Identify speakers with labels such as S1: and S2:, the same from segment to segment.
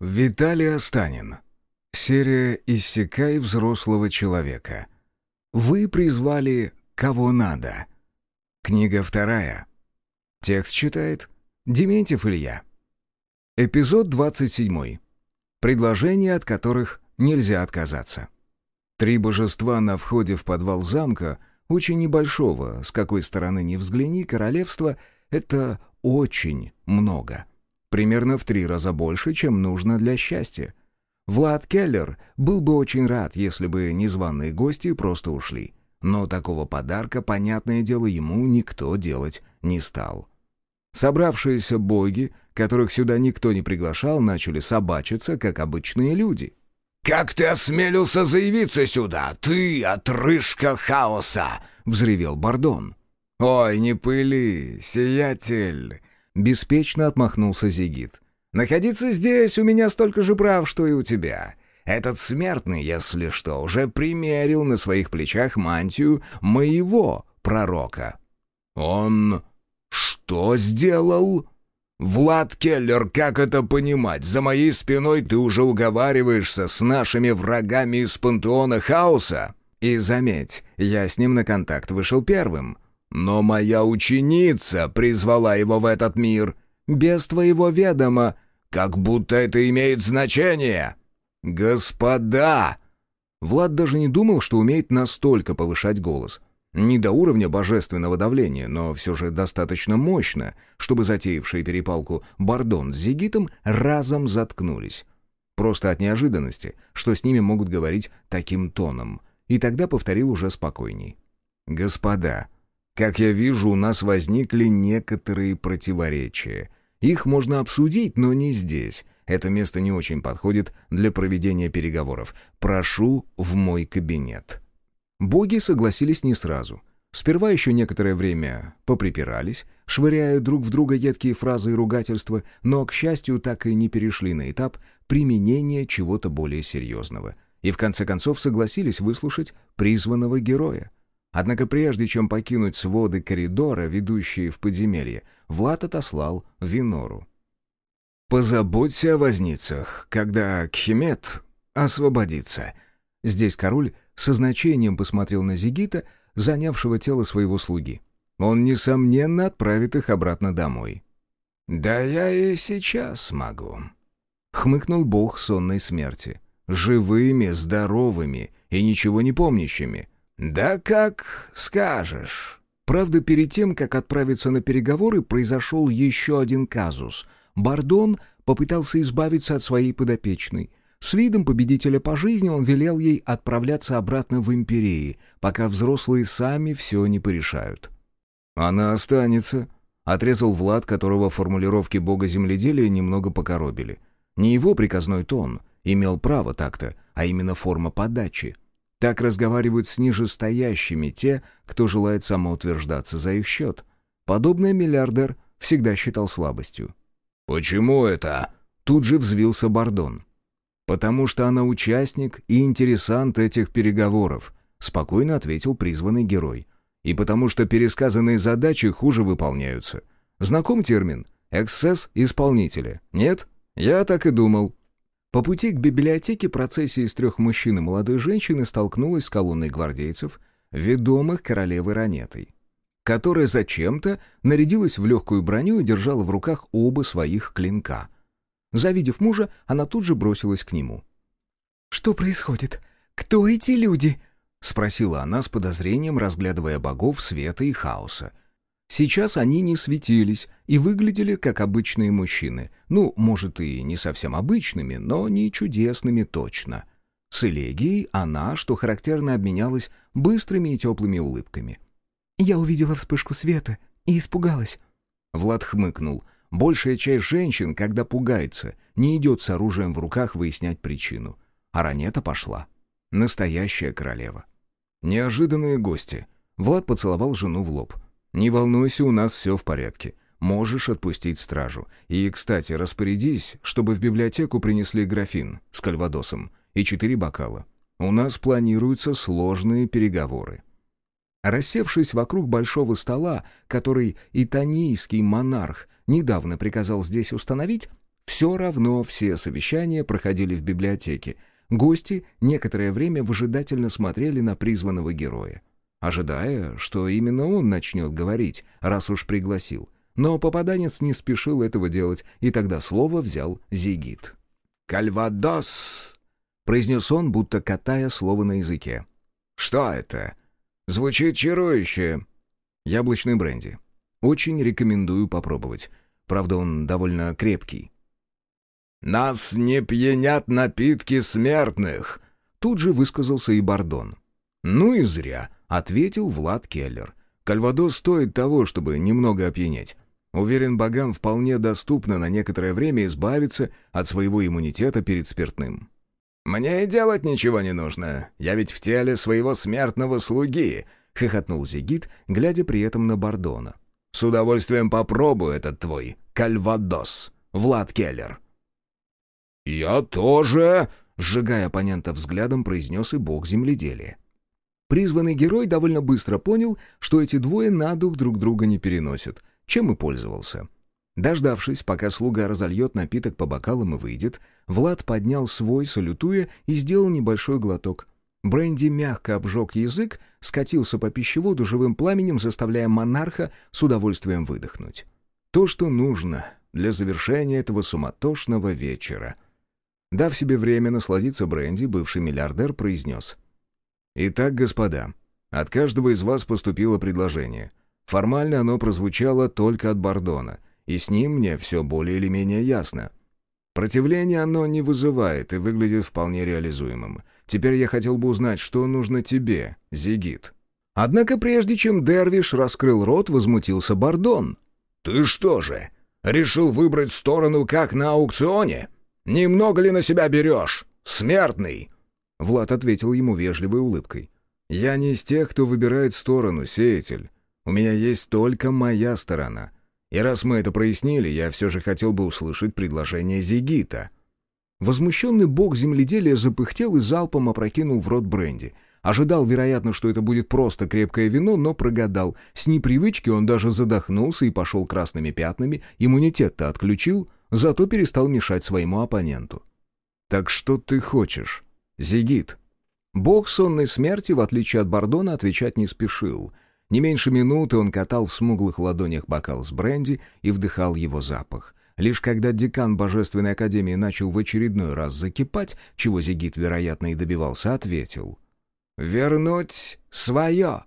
S1: Виталий Останин. Серия «Иссякай взрослого человека». Вы призвали кого надо. Книга вторая. Текст читает Дементьев Илья. Эпизод 27. Предложения, от которых нельзя отказаться. Три божества на входе в подвал замка, очень небольшого, с какой стороны ни взгляни, королевства — это очень много. Примерно в три раза больше, чем нужно для счастья. Влад Келлер был бы очень рад, если бы незваные гости просто ушли. Но такого подарка, понятное дело, ему никто делать не стал. Собравшиеся боги, которых сюда никто не приглашал, начали собачиться, как обычные люди.
S2: «Как ты осмелился заявиться сюда, ты, отрыжка хаоса!» — взревел Бардон.
S1: «Ой, не пыли, сиятель!» Беспечно отмахнулся Зигит. «Находиться здесь у меня столько же прав, что и у тебя. Этот смертный, если что, уже примерил на своих плечах мантию моего пророка».
S2: «Он что сделал?» «Влад Келлер, как это понимать? За моей спиной ты уже уговариваешься с нашими врагами из пантеона хаоса?»
S1: «И заметь, я с ним на контакт вышел первым.
S2: «Но моя ученица призвала его в этот мир.
S1: Без твоего ведома.
S2: Как будто это имеет значение. Господа!»
S1: Влад даже не думал, что умеет настолько повышать голос. Не до уровня божественного давления, но все же достаточно мощно, чтобы затеявшие перепалку Бардон с Зигитом разом заткнулись. Просто от неожиданности, что с ними могут говорить таким тоном. И тогда повторил уже спокойней. «Господа, как я вижу, у нас возникли некоторые противоречия. Их можно обсудить, но не здесь. Это место не очень подходит для проведения переговоров. Прошу в мой кабинет». Боги согласились не сразу. Сперва еще некоторое время поприпирались, швыряя друг в друга едкие фразы и ругательства, но, к счастью, так и не перешли на этап применения чего-то более серьезного. И в конце концов согласились выслушать призванного героя. Однако прежде чем покинуть своды коридора, ведущие в подземелье, Влад отослал Винору. «Позаботься о возницах, когда Кхимет освободится». Здесь король со значением посмотрел на Зигита, занявшего тело своего слуги. Он, несомненно, отправит их обратно домой.
S2: «Да я и сейчас могу», —
S1: хмыкнул бог сонной смерти. «Живыми, здоровыми и ничего не помнящими.
S2: «Да как скажешь».
S1: Правда, перед тем, как отправиться на переговоры, произошел еще один казус. Бардон попытался избавиться от своей подопечной. С видом победителя по жизни он велел ей отправляться обратно в империи, пока взрослые сами все не порешают. «Она останется», — отрезал Влад, которого формулировки бога земледелия немного покоробили. Не его приказной тон имел право так-то, а именно форма подачи. Так разговаривают с нижестоящими те, кто желает самоутверждаться за их счет. Подобное миллиардер всегда считал слабостью.
S2: «Почему это?»
S1: Тут же взвился Бардон. «Потому что она участник и интересант этих переговоров», спокойно ответил призванный герой. «И потому что пересказанные задачи хуже выполняются. Знаком термин «эксцесс исполнителя»? Нет? Я так и думал». По пути к библиотеке процессия из трех мужчин и молодой женщины столкнулась с колонной гвардейцев, ведомых королевой Ранетой, которая зачем-то нарядилась в легкую броню и держала в руках оба своих клинка. Завидев мужа, она тут же бросилась к нему.
S3: «Что происходит? Кто эти люди?»
S1: — спросила она с подозрением, разглядывая богов света и хаоса. Сейчас они не светились и выглядели как обычные мужчины. Ну, может, и не совсем обычными, но не чудесными точно. С Элегией она, что характерно, обменялась быстрыми и теплыми улыбками.
S3: «Я увидела вспышку света и испугалась».
S1: Влад хмыкнул. Большая часть женщин, когда пугается, не идет с оружием в руках выяснять причину. А Ранета пошла. Настоящая королева. Неожиданные гости. Влад поцеловал жену в лоб. «Не волнуйся, у нас все в порядке. Можешь отпустить стражу. И, кстати, распорядись, чтобы в библиотеку принесли графин с кальвадосом и четыре бокала. У нас планируются сложные переговоры». Рассевшись вокруг большого стола, который итанийский монарх недавно приказал здесь установить, Все равно все совещания проходили в библиотеке. Гости некоторое время выжидательно смотрели на призванного героя, ожидая, что именно он начнет говорить, раз уж пригласил. Но попаданец не спешил этого делать, и тогда слово взял Зигит.
S2: «Кальвадос!»
S1: — произнес он, будто катая слово на языке.
S2: «Что это? Звучит чарующе!»
S1: «Яблочный бренди. Очень рекомендую попробовать. Правда, он довольно крепкий».
S2: «Нас не пьянят напитки смертных!»
S1: Тут же высказался и Бардон.
S2: «Ну и зря», —
S1: ответил Влад Келлер. «Кальвадос стоит того, чтобы немного опьянеть. Уверен, богам вполне доступно на некоторое время избавиться от своего иммунитета перед спиртным».
S2: «Мне и делать ничего не нужно. Я ведь в теле своего смертного слуги», — хохотнул Зигит, глядя при этом на Бардона. «С удовольствием попробую этот твой кальвадос, Влад Келлер».
S1: «Я тоже!» — сжигая оппонента взглядом, произнес и бог земледелия. Призванный герой довольно быстро понял, что эти двое на дух друг друга не переносят, чем и пользовался. Дождавшись, пока слуга разольет напиток по бокалам и выйдет, Влад поднял свой, салютуя, и сделал небольшой глоток. Бренди мягко обжег язык, скатился по пищеводу живым пламенем, заставляя монарха с удовольствием выдохнуть. То, что нужно для завершения этого суматошного вечера — Дав себе время насладиться бренди, бывший миллиардер произнес. «Итак, господа, от каждого из вас поступило предложение. Формально оно прозвучало только от Бардона, и с ним мне все более или менее ясно. Противление оно не вызывает и выглядит вполне реализуемым. Теперь я хотел бы узнать, что нужно тебе, Зигит». Однако прежде чем Дервиш раскрыл рот, возмутился Бардон.
S2: «Ты что же, решил выбрать сторону, как на аукционе?» «Немного ли на себя берешь, смертный?»
S1: Влад ответил ему вежливой улыбкой. «Я не из тех, кто выбирает сторону, сеятель. У меня есть только моя сторона. И раз мы это прояснили, я все же хотел бы услышать предложение Зигита». Возмущенный бог земледелия запыхтел и залпом опрокинул в рот бренди. Ожидал, вероятно, что это будет просто крепкое вино, но прогадал. С непривычки он даже задохнулся и пошел красными пятнами, иммунитет-то отключил — зато перестал мешать своему оппоненту. «Так что ты хочешь, Зигит?» Бог сонной смерти, в отличие от Бардона, отвечать не спешил. Не меньше минуты он катал в смуглых ладонях бокал с бренди и вдыхал его запах. Лишь когда декан Божественной Академии начал в очередной раз закипать, чего Зигит, вероятно, и добивался, ответил. «Вернуть свое!»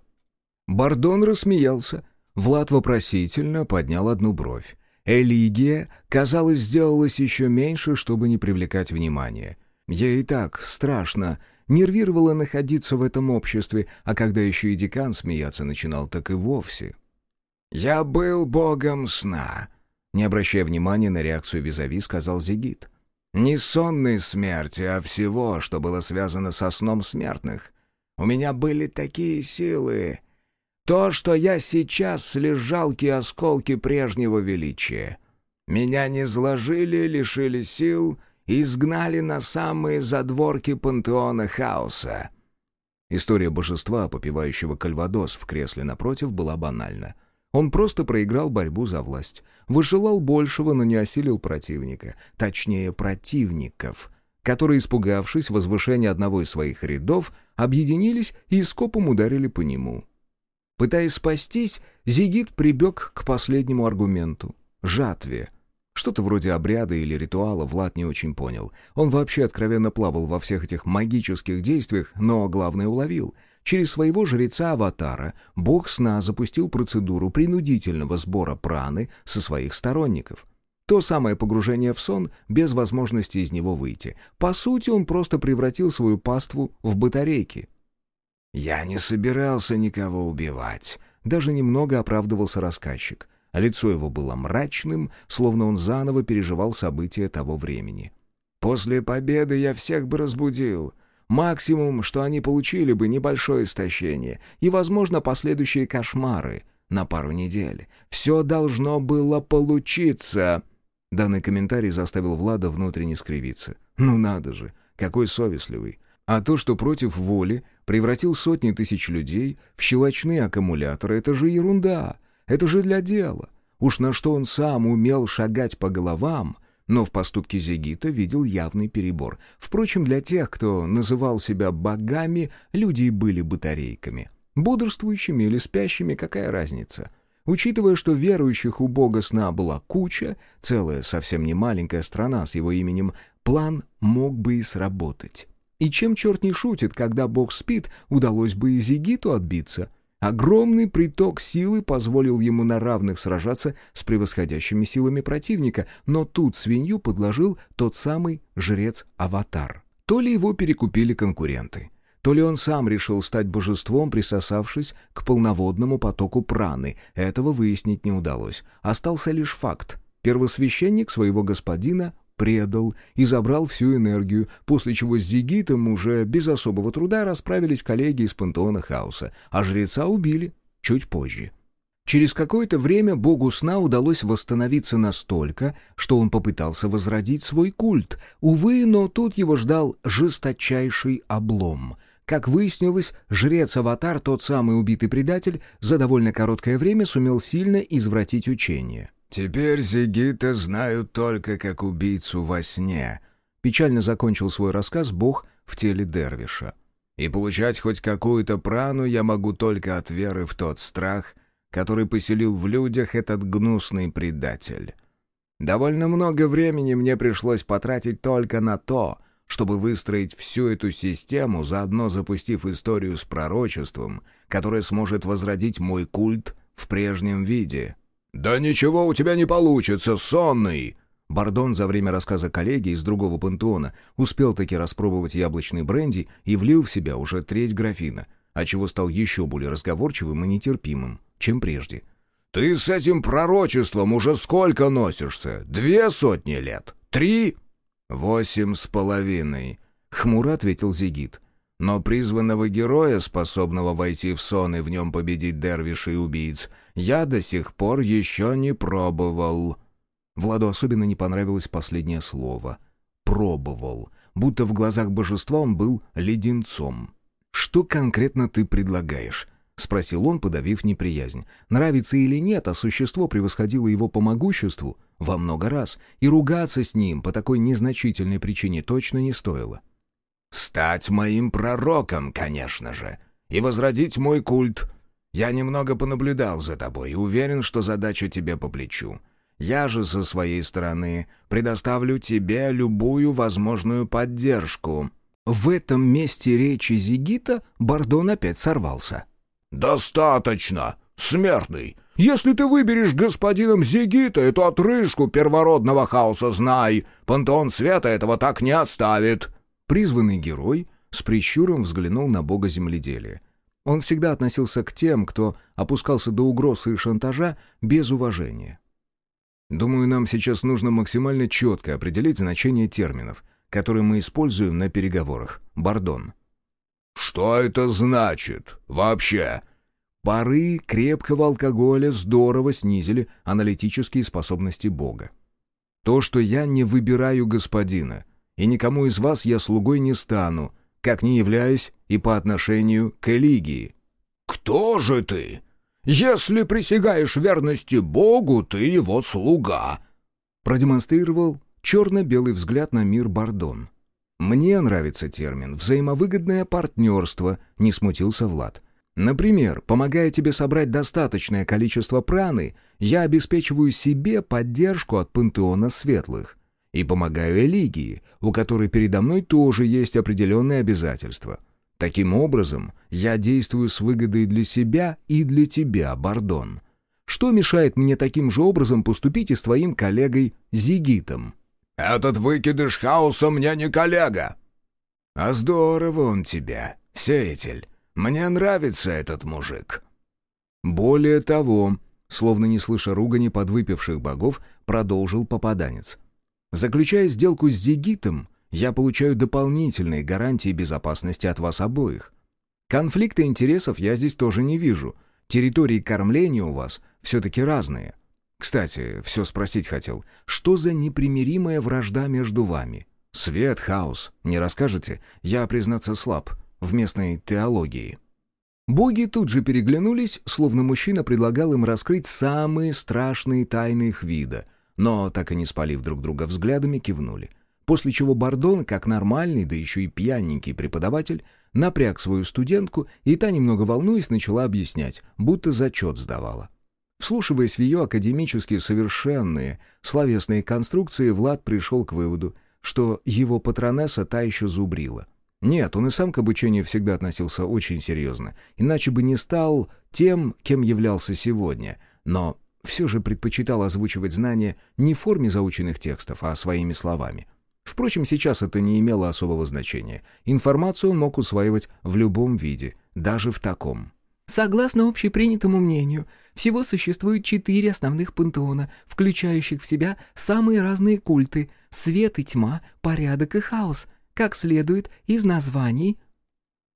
S1: Бардон рассмеялся. Влад вопросительно поднял одну бровь. Элигия, казалось, сделалась еще меньше, чтобы не привлекать внимания. Ей и так страшно, нервировало находиться в этом обществе, а когда еще и декан смеяться начинал, так и вовсе.
S2: «Я был богом сна», — не обращая внимания на реакцию Визави, сказал Зигит. «Не сонной смерти, а всего, что было связано со сном смертных. У меня были такие силы, то, что я сейчас лишь жалкие осколки прежнего величия. Меня не сложили, лишили сил изгнали на самые задворки пантеона хаоса.
S1: История божества, попивающего кальвадос в кресле напротив, была банальна. Он просто проиграл борьбу за власть. Выжелал большего, но не осилил противника. Точнее, противников, которые, испугавшись возвышения одного из своих рядов, объединились и скопом ударили по нему. Пытаясь спастись, Зигит прибег к последнему аргументу — жатве. Что-то вроде обряда или ритуала Влад не очень понял. Он вообще откровенно плавал во всех этих магических действиях, но главное уловил. Через своего жреца-аватара бог сна запустил процедуру принудительного сбора праны со своих сторонников. То самое погружение в сон без возможности из него выйти. По сути, он просто превратил свою паству в батарейки —
S2: «Я не собирался никого убивать», —
S1: даже немного оправдывался рассказчик. А лицо его было мрачным, словно он заново переживал события того времени.
S2: «После победы я всех бы разбудил. Максимум, что они получили бы небольшое истощение и, возможно, последующие кошмары на пару недель. Все должно было получиться».
S1: Данный комментарий заставил Влада внутренне скривиться. «Ну надо же, какой совестливый. А то, что против воли превратил сотни тысяч людей в щелочные аккумуляторы, это же ерунда. Это же для дела. Уж на что он сам умел шагать по головам, но в поступке Зигита видел явный перебор. Впрочем, для тех, кто называл себя богами, люди и были батарейками. Бодрствующими или спящими, какая разница? Учитывая, что верующих у бога сна была куча, целая совсем не маленькая страна с его именем, план мог бы и сработать. И чем черт не шутит, когда бог спит, удалось бы и Зигиту отбиться. Огромный приток силы позволил ему на равных сражаться с превосходящими силами противника, но тут свинью подложил тот самый жрец-аватар. То ли его перекупили конкуренты, то ли он сам решил стать божеством, присосавшись к полноводному потоку праны. Этого выяснить не удалось. Остался лишь факт. Первосвященник своего господина предал и забрал всю энергию, после чего с Зигитом уже без особого труда расправились коллеги из пантеона Хаоса, а жреца убили чуть позже. Через какое-то время богу сна удалось восстановиться настолько, что он попытался возродить свой культ. Увы, но тут его ждал жесточайший облом. Как выяснилось, жрец-аватар, тот самый убитый предатель, за довольно короткое время сумел сильно извратить учение.
S2: «Теперь Зигита знают только как убийцу во сне», —
S1: печально закончил свой рассказ бог в теле Дервиша.
S2: «И получать хоть какую-то прану я могу только от веры в тот страх, который поселил в людях этот гнусный предатель. Довольно много времени мне пришлось потратить только на то, чтобы выстроить всю эту систему, заодно запустив историю с пророчеством, которое сможет возродить мой культ в прежнем виде». «Да ничего у тебя не получится, сонный!»
S1: Бардон за время рассказа коллеги из другого пантеона успел таки распробовать яблочный бренди и влил в себя уже треть графина, отчего стал еще более разговорчивым и нетерпимым, чем прежде.
S2: «Ты с этим пророчеством уже сколько носишься? Две сотни лет? Три?»
S1: «Восемь с половиной», — хмуро ответил Зигит. Но призванного героя, способного войти в сон и в нем победить дервишей и убийц, я до сих пор еще не пробовал». Владу особенно не понравилось последнее слово. «Пробовал». Будто в глазах божества он был леденцом. «Что конкретно ты предлагаешь?» — спросил он, подавив неприязнь. Нравится или нет, а существо превосходило его по могуществу во много раз, и ругаться с ним по такой незначительной причине точно не стоило.
S2: Стать моим пророком, конечно же, и возродить мой культ. Я немного понаблюдал за тобой и уверен, что задача тебе по плечу. Я же со своей стороны предоставлю тебе любую возможную поддержку».
S1: В этом месте речи Зигита Бардон опять сорвался.
S2: «Достаточно, смертный. Если ты выберешь господином Зигита эту отрыжку первородного хаоса, знай, пантеон света этого так не оставит».
S1: Призванный герой с прищуром взглянул на бога земледелия. Он всегда относился к тем, кто опускался до угроз и шантажа без уважения. Думаю, нам сейчас нужно максимально четко определить значение терминов, которые мы используем на переговорах. Бардон.
S2: «Что это значит? Вообще?»
S1: Пары крепкого алкоголя здорово снизили аналитические способности Бога. То, что я не выбираю господина, и никому из вас я слугой не стану, как не являюсь и по отношению к Элигии».
S2: «Кто же ты? Если присягаешь верности Богу, ты его слуга»,
S1: продемонстрировал черно-белый взгляд на мир Бардон. «Мне нравится термин «взаимовыгодное партнерство», — не смутился Влад. «Например, помогая тебе собрать достаточное количество праны, я обеспечиваю себе поддержку от пантеона светлых и помогаю Элигии, у которой передо мной тоже есть определенные обязательства. Таким образом, я действую с выгодой для себя и для тебя, Бардон. Что мешает мне таким же образом поступить и с твоим коллегой Зигитом?»
S2: «Этот выкидыш хаоса мне не коллега!»
S1: «А здорово он тебя, сеятель. Мне нравится этот мужик». Более того, словно не слыша ругани подвыпивших богов, продолжил попаданец. Заключая сделку с Зигитом, я получаю дополнительные гарантии безопасности от вас обоих. Конфликта интересов я здесь тоже не вижу. Территории кормления у вас все-таки разные. Кстати, все спросить хотел. Что за непримиримая вражда между вами? Свет, хаос. Не расскажете? Я, признаться, слаб в местной теологии. Боги тут же переглянулись, словно мужчина предлагал им раскрыть самые страшные тайны их вида — но, так и не спалив друг друга взглядами, кивнули. После чего Бардон, как нормальный, да еще и пьяненький преподаватель, напряг свою студентку, и та, немного волнуясь, начала объяснять, будто зачет сдавала. Вслушиваясь в ее академические совершенные словесные конструкции, Влад пришел к выводу, что его патронесса та еще зубрила. Нет, он и сам к обучению всегда относился очень серьезно, иначе бы не стал тем, кем являлся сегодня, но все же предпочитал озвучивать знания не в форме заученных текстов, а своими словами. Впрочем, сейчас это не имело особого значения. Информацию он мог усваивать в любом виде, даже в таком.
S3: Согласно общепринятому мнению, всего существует четыре основных пантеона, включающих в себя самые разные культы — свет и тьма, порядок и хаос, как следует из названий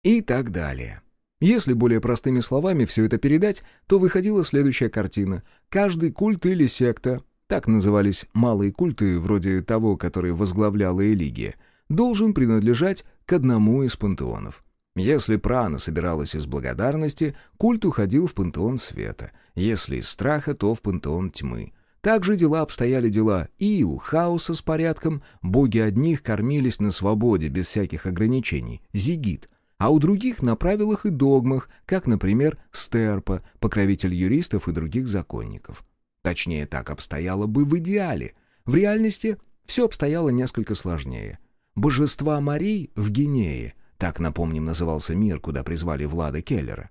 S1: и так далее. Если более простыми словами все это передать, то выходила следующая картина. Каждый культ или секта, так назывались малые культы, вроде того, который возглавляла Элигия, должен принадлежать к одному из пантеонов. Если прана собиралась из благодарности, культ уходил в пантеон света, если из страха, то в пантеон тьмы. Так же дела обстояли дела и у хаоса с порядком, боги одних кормились на свободе, без всяких ограничений, зигит, а у других на правилах и догмах, как, например, Стерпа, покровитель юристов и других законников. Точнее, так обстояло бы в идеале. В реальности все обстояло несколько сложнее. Божества морей в Гинее так, напомним, назывался мир, куда призвали Влада Келлера,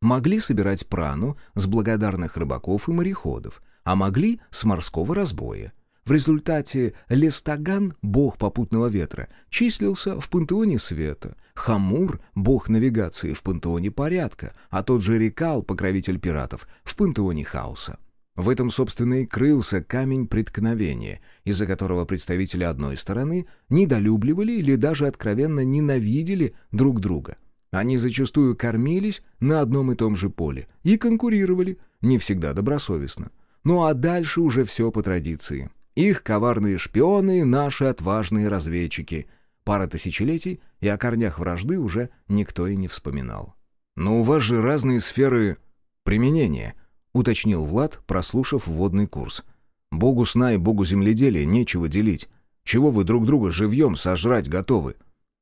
S1: могли собирать прану с благодарных рыбаков и мореходов, а могли с морского разбоя. В результате Лестаган, бог попутного ветра, числился в пантеоне света, Хамур, бог навигации, в пантеоне порядка, а тот же Рекал, покровитель пиратов, в пантеоне хаоса. В этом, собственно, и крылся камень преткновения, из-за которого представители одной стороны недолюбливали или даже откровенно ненавидели друг друга. Они зачастую кормились на одном и том же поле и конкурировали, не всегда добросовестно. Ну а дальше уже все по традиции. Их коварные шпионы, наши отважные разведчики. Пара тысячелетий, и о корнях вражды уже никто и не вспоминал. «Но у вас же разные сферы применения», — уточнил Влад, прослушав вводный курс. «Богу сна и богу земледелия нечего делить. Чего вы друг друга живьем сожрать готовы?»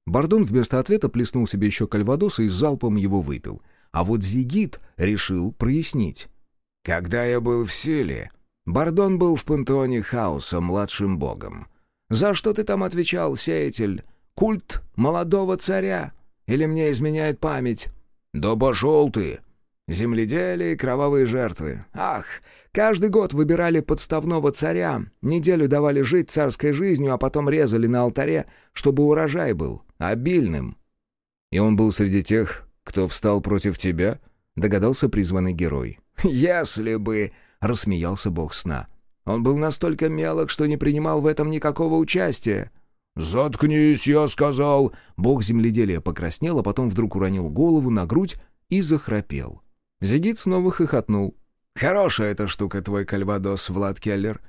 S1: Бардон вместо ответа плеснул себе еще кальвадоса и залпом его выпил. А вот Зигит решил прояснить. «Когда я был в силе, Бардон был в пантеоне хаоса младшим богом. За что ты там отвечал, сеятель? Культ молодого царя? Или мне изменяет память?» «Да пошел ты!» Земледелие и кровавые жертвы. Ах, каждый год выбирали подставного царя, неделю давали жить царской жизнью, а потом резали на алтаре, чтобы урожай был обильным. И он был среди тех, кто встал против тебя, догадался призванный герой. «Если бы...» — рассмеялся бог сна. «Он был настолько мелок, что не принимал в этом никакого участия». «Заткнись, я сказал!» Бог земледелия покраснел, а потом вдруг уронил голову на грудь и захрапел. Зигит снова хохотнул. «Хорошая эта штука, твой кальвадос, Влад Келлер.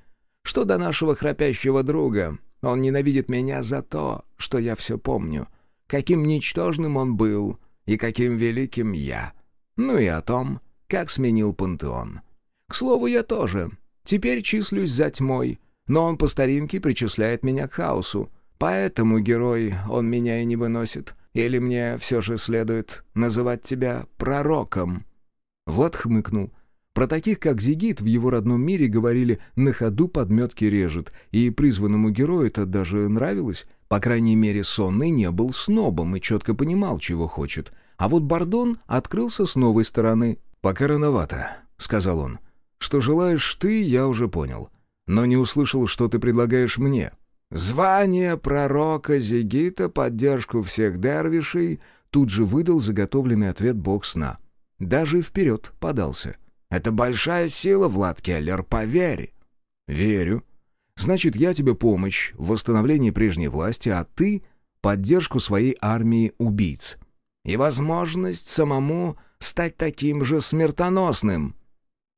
S1: Что до нашего храпящего друга, он ненавидит меня за то, что я все помню. Каким ничтожным он был и каким великим я. Ну и о том, как сменил пантеон. К слову, я тоже. Теперь числюсь за тьмой, но он по старинке причисляет меня к хаосу. Поэтому, герой, он меня и не выносит. Или мне все же следует называть тебя пророком?» Влад хмыкнул. Про таких, как Зигит, в его родном мире говорили «на ходу подметки режет», и призванному герою это даже нравилось. По крайней мере, сонный не был снобом и четко понимал, чего хочет. А вот Бардон открылся с новой стороны. «Пока рановато», — сказал он. «Что желаешь ты, я уже понял. Но не услышал, что ты предлагаешь мне». «Звание пророка Зигита, поддержку всех дервишей», тут же выдал заготовленный ответ бог сна. Даже вперед подался. «Это большая сила, Влад Келлер, поверь!» «Верю. Значит, я тебе помощь в восстановлении прежней власти, а ты — поддержку своей армии убийц. И возможность самому стать таким же смертоносным».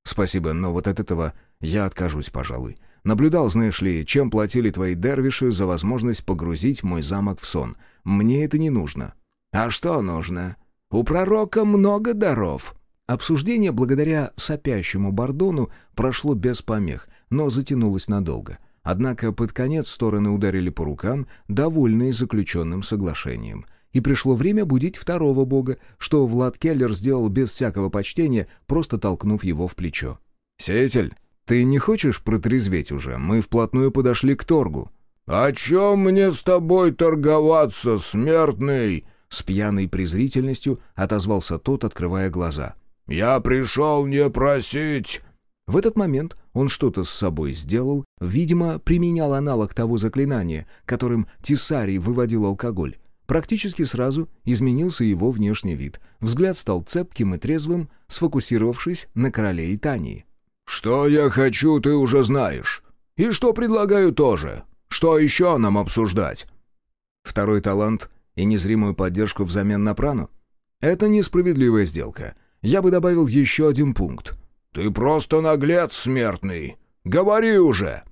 S1: «Спасибо, но вот от этого я откажусь, пожалуй. Наблюдал, знаешь ли, чем платили твои дервиши за возможность погрузить мой замок в сон. Мне это не нужно». «А что нужно?» У пророка много даров». Обсуждение благодаря сопящему Бордону прошло без помех. но затянулась надолго. Однако под конец стороны ударили по рукам, довольные заключенным соглашением. И пришло время будить второго бога, что Влад Келлер сделал без всякого почтения, просто толкнув его в плечо. «Сеятель, ты не хочешь протрезветь уже? Мы вплотную подошли к торгу».
S2: «О чем мне с тобой торговаться, смертный?»
S1: С пьяной презрительностью отозвался тот, открывая глаза.
S2: «Я пришел не просить!»
S1: В этот момент он что-то с собой сделал, видимо, применял аналог того заклинания, которым Тисарий выводил алкоголь. Практически сразу изменился его внешний вид. Взгляд стал цепким и трезвым, сфокусировавшись на короле Итании.
S2: «Что я хочу, ты уже знаешь. И что предлагаю тоже. Что еще нам обсуждать?»
S1: Второй талант и незримую поддержку взамен на прану? Это несправедливая сделка. Я бы добавил еще один пункт.
S2: «Ты просто наглец смертный. Говори уже!»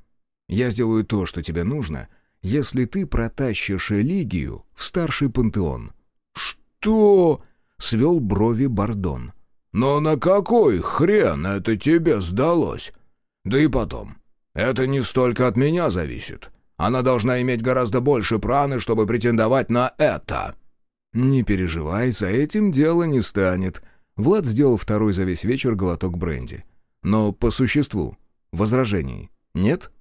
S1: «Я сделаю то, что тебе нужно, если ты протащишь Элигию в старший пантеон».
S2: «Что?»
S1: — свел брови Бардон.
S2: «Но на какой хрен это тебе сдалось? Да и потом, это не столько от меня зависит. Она должна иметь гораздо больше праны, чтобы претендовать на это».
S1: «Не переживай, за этим дело не станет». Влад сделал второй за весь вечер глоток бренди. «Но по существу, возражений нет?»